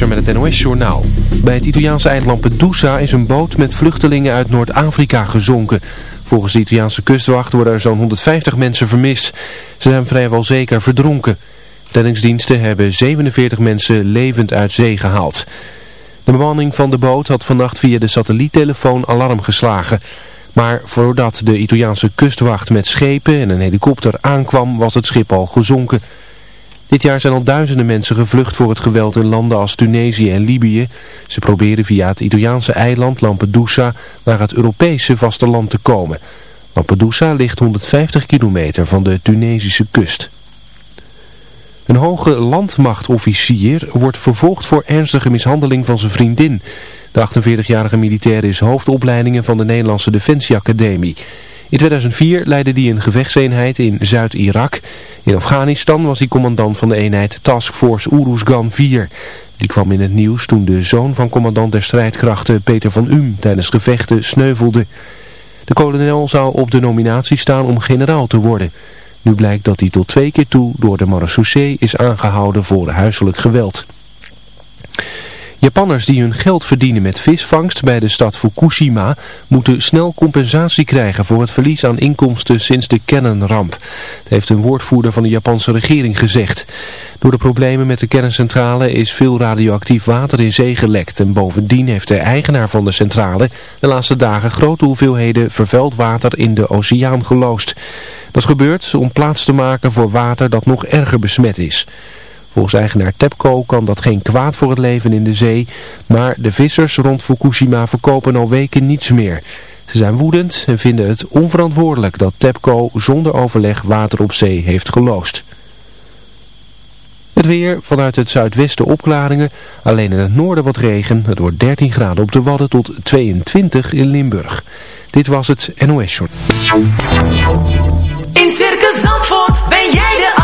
Met het NOS-journaal. Bij het Italiaanse eiland Lampedusa is een boot met vluchtelingen uit Noord-Afrika gezonken. Volgens de Italiaanse kustwacht worden er zo'n 150 mensen vermist. Ze zijn vrijwel zeker verdronken. Reddingsdiensten hebben 47 mensen levend uit zee gehaald. De bemanning van de boot had vannacht via de satelliettelefoon alarm geslagen. Maar voordat de Italiaanse kustwacht met schepen en een helikopter aankwam was het schip al gezonken. Dit jaar zijn al duizenden mensen gevlucht voor het geweld in landen als Tunesië en Libië. Ze proberen via het Italiaanse eiland Lampedusa naar het Europese vasteland te komen. Lampedusa ligt 150 kilometer van de Tunesische kust. Een hoge landmachtofficier wordt vervolgd voor ernstige mishandeling van zijn vriendin. De 48-jarige militair is hoofdopleidingen van de Nederlandse Defensieacademie. In 2004 leidde hij een gevechtseenheid in Zuid-Irak. In Afghanistan was hij commandant van de eenheid Task Force Uruzgan 4. Die kwam in het nieuws toen de zoon van commandant der strijdkrachten Peter van Um tijdens gevechten sneuvelde. De kolonel zou op de nominatie staan om generaal te worden. Nu blijkt dat hij tot twee keer toe door de marechaussee is aangehouden voor huiselijk geweld. Japanners die hun geld verdienen met visvangst bij de stad Fukushima moeten snel compensatie krijgen voor het verlies aan inkomsten sinds de kernramp. Dat heeft een woordvoerder van de Japanse regering gezegd. Door de problemen met de kerncentrale is veel radioactief water in zee gelekt en bovendien heeft de eigenaar van de centrale de laatste dagen grote hoeveelheden vervuild water in de oceaan geloosd. Dat is gebeurd om plaats te maken voor water dat nog erger besmet is. Volgens eigenaar TEPCO kan dat geen kwaad voor het leven in de zee, maar de vissers rond Fukushima verkopen al weken niets meer. Ze zijn woedend en vinden het onverantwoordelijk dat TEPCO zonder overleg water op zee heeft geloosd. Het weer, vanuit het zuidwesten opklaringen, alleen in het noorden wat regen. Het wordt 13 graden op de Wadden tot 22 in Limburg. Dit was het NOS Short. In Circus Zandvoort ben jij de.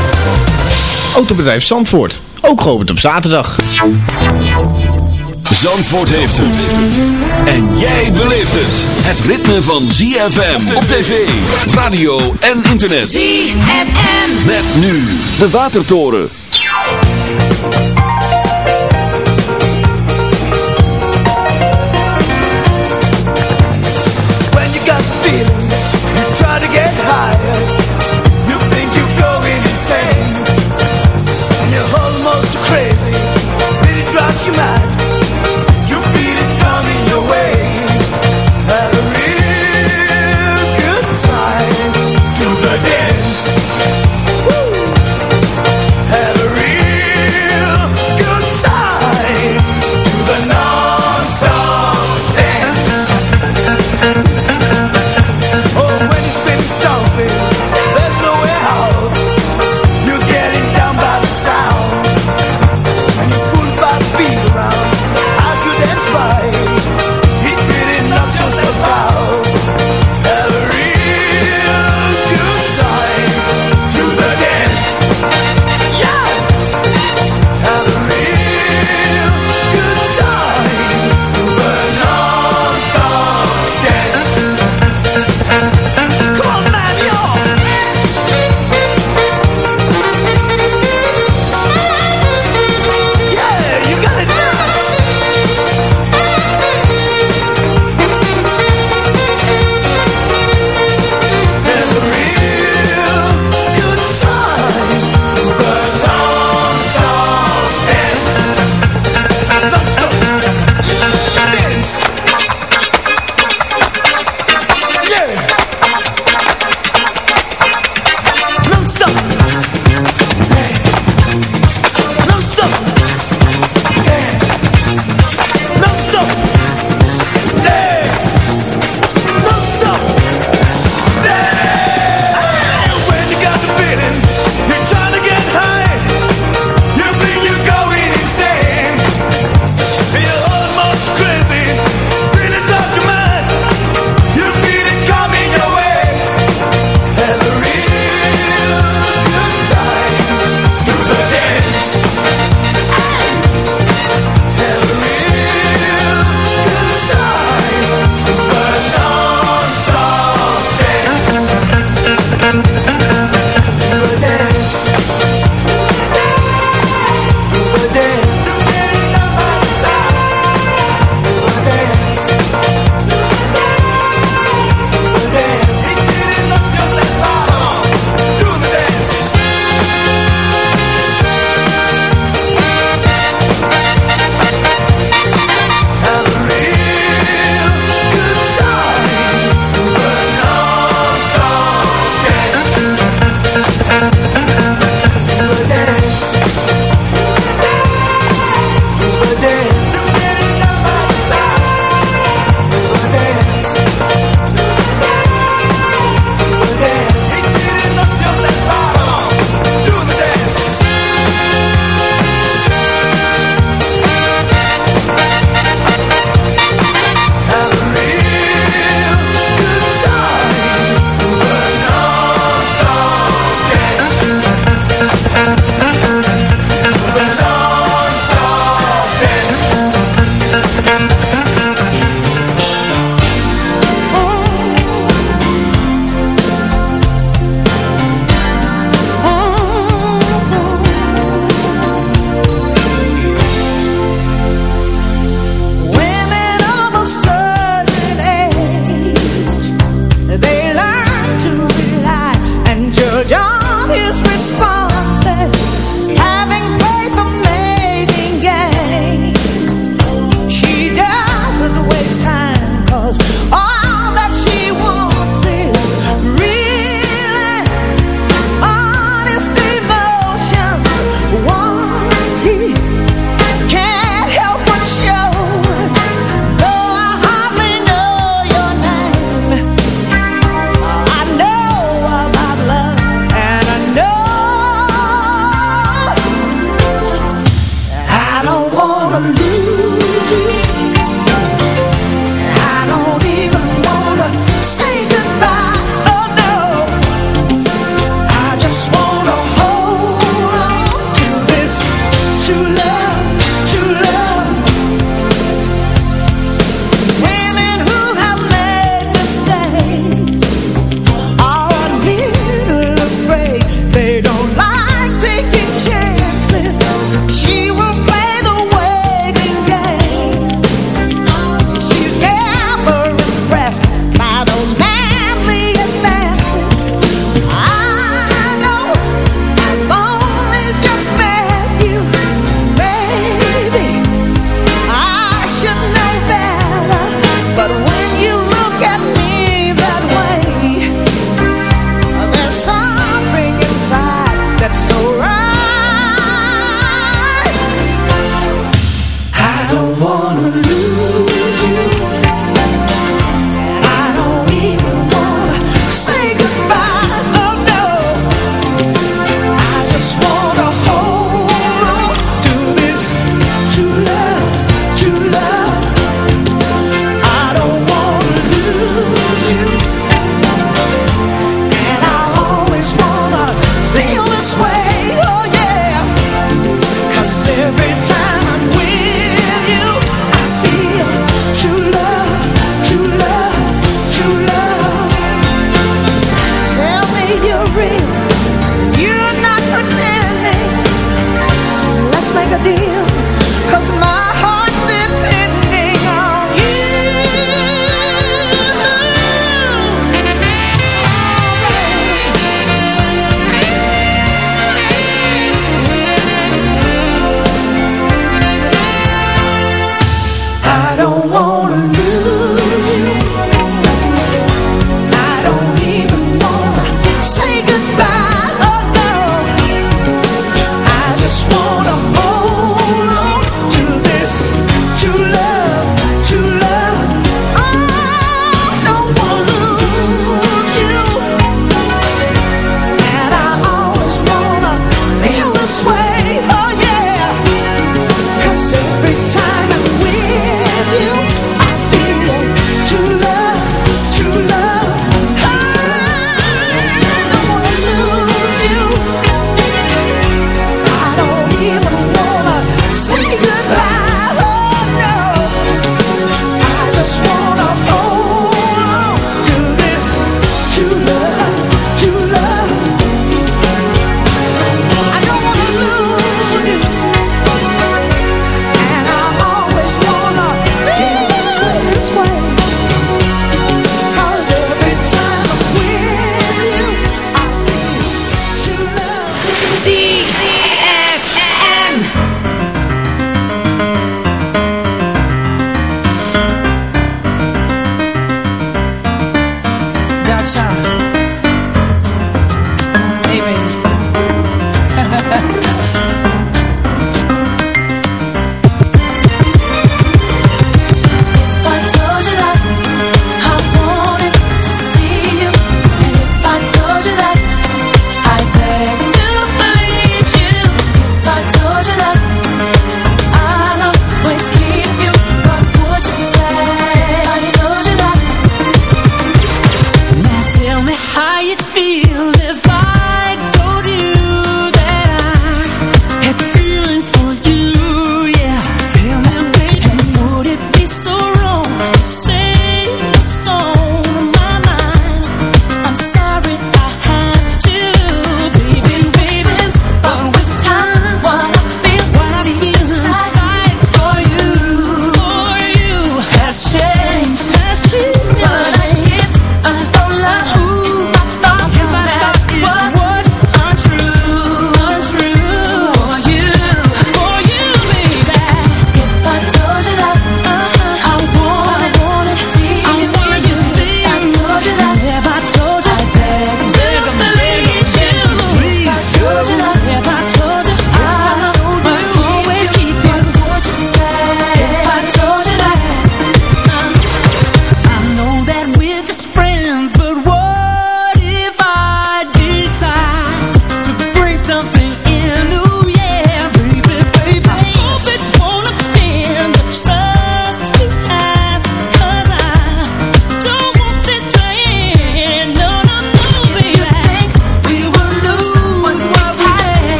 Autobedrijf Zandvoort, ook geopend op zaterdag. Zandvoort heeft het. En jij beleeft het. Het ritme van ZFM op tv, radio en internet. ZFM. Met nu de Watertoren. When you got the feeling, you try to get higher. vítima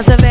because of it.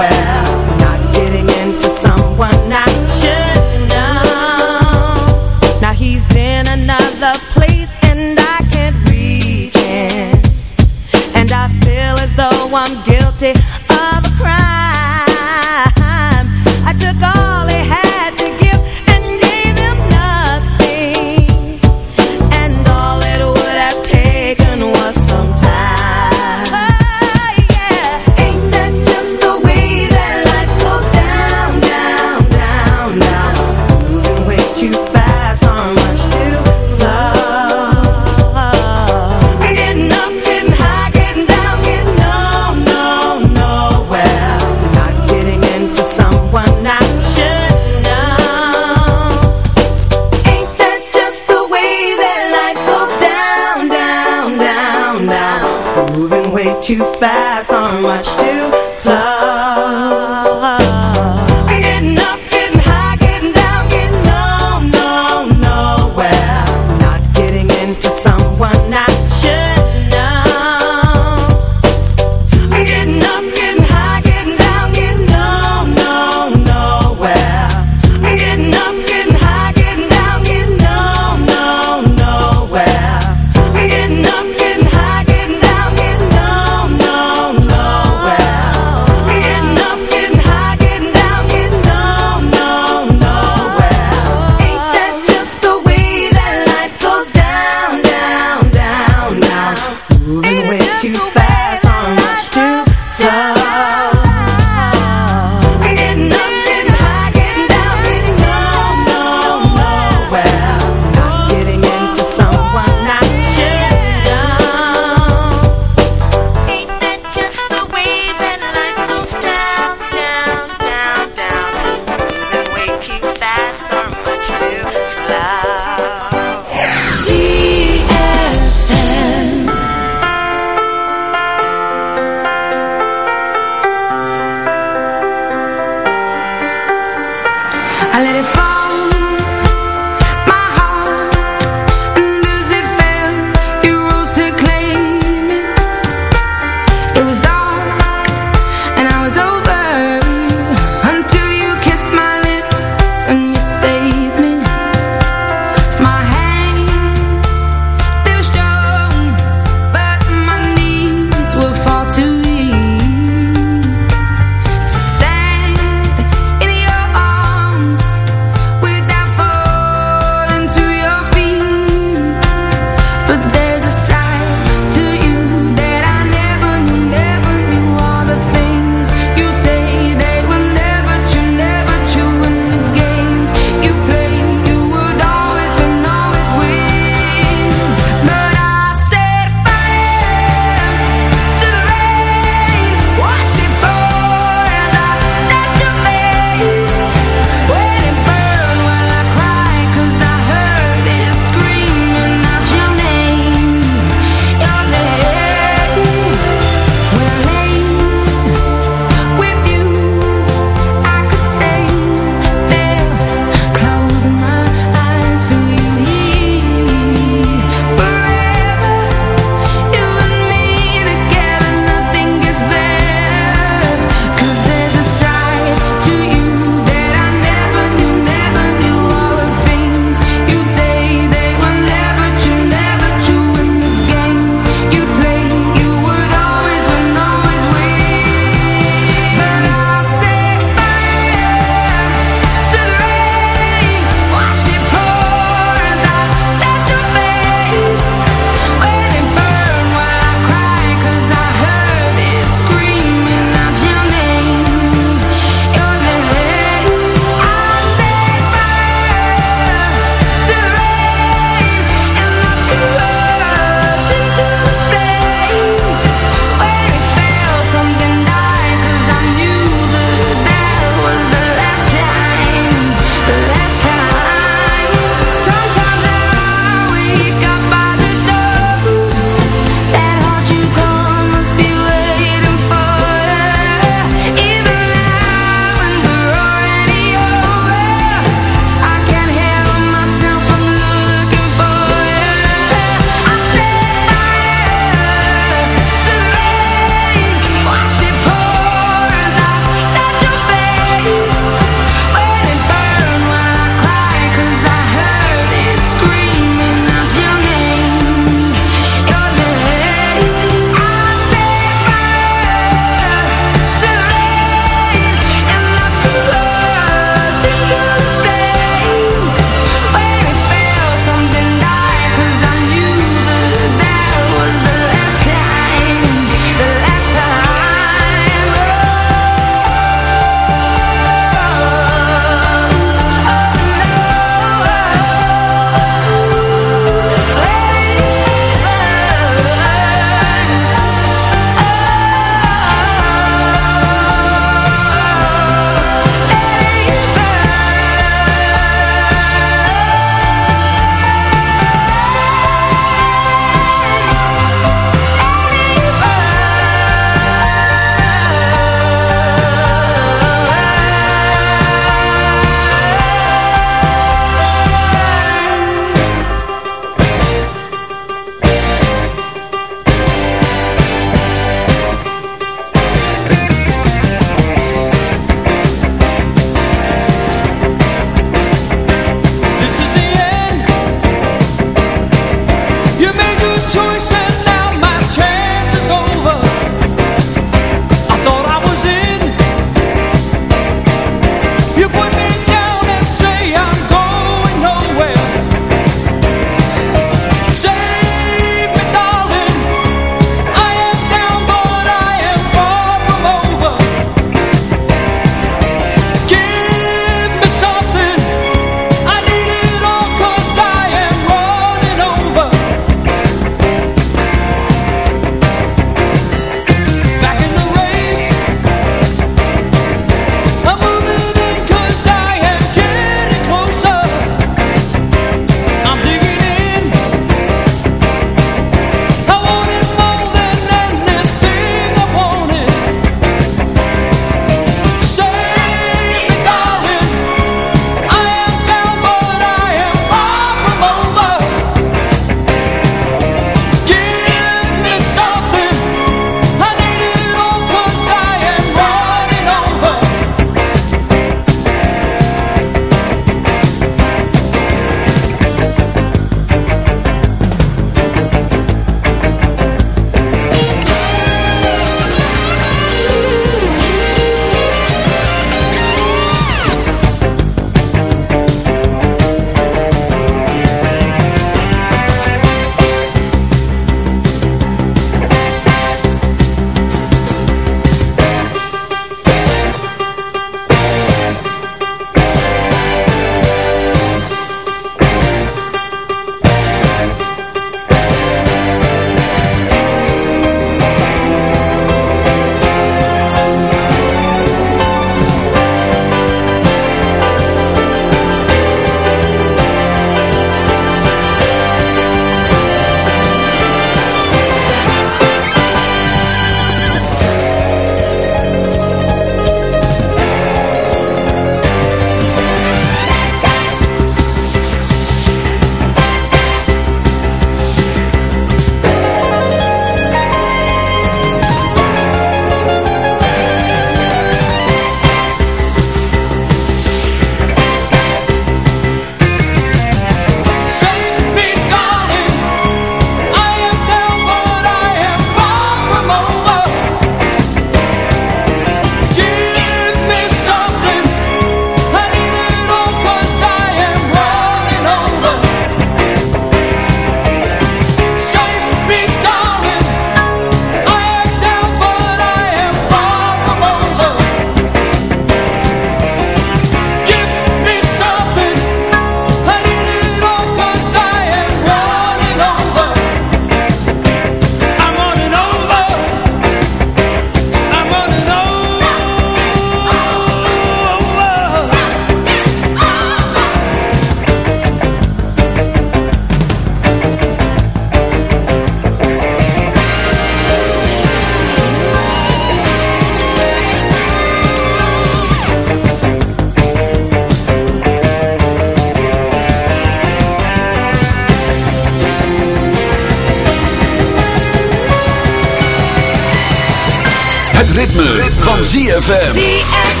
Van ZFM. ZFM.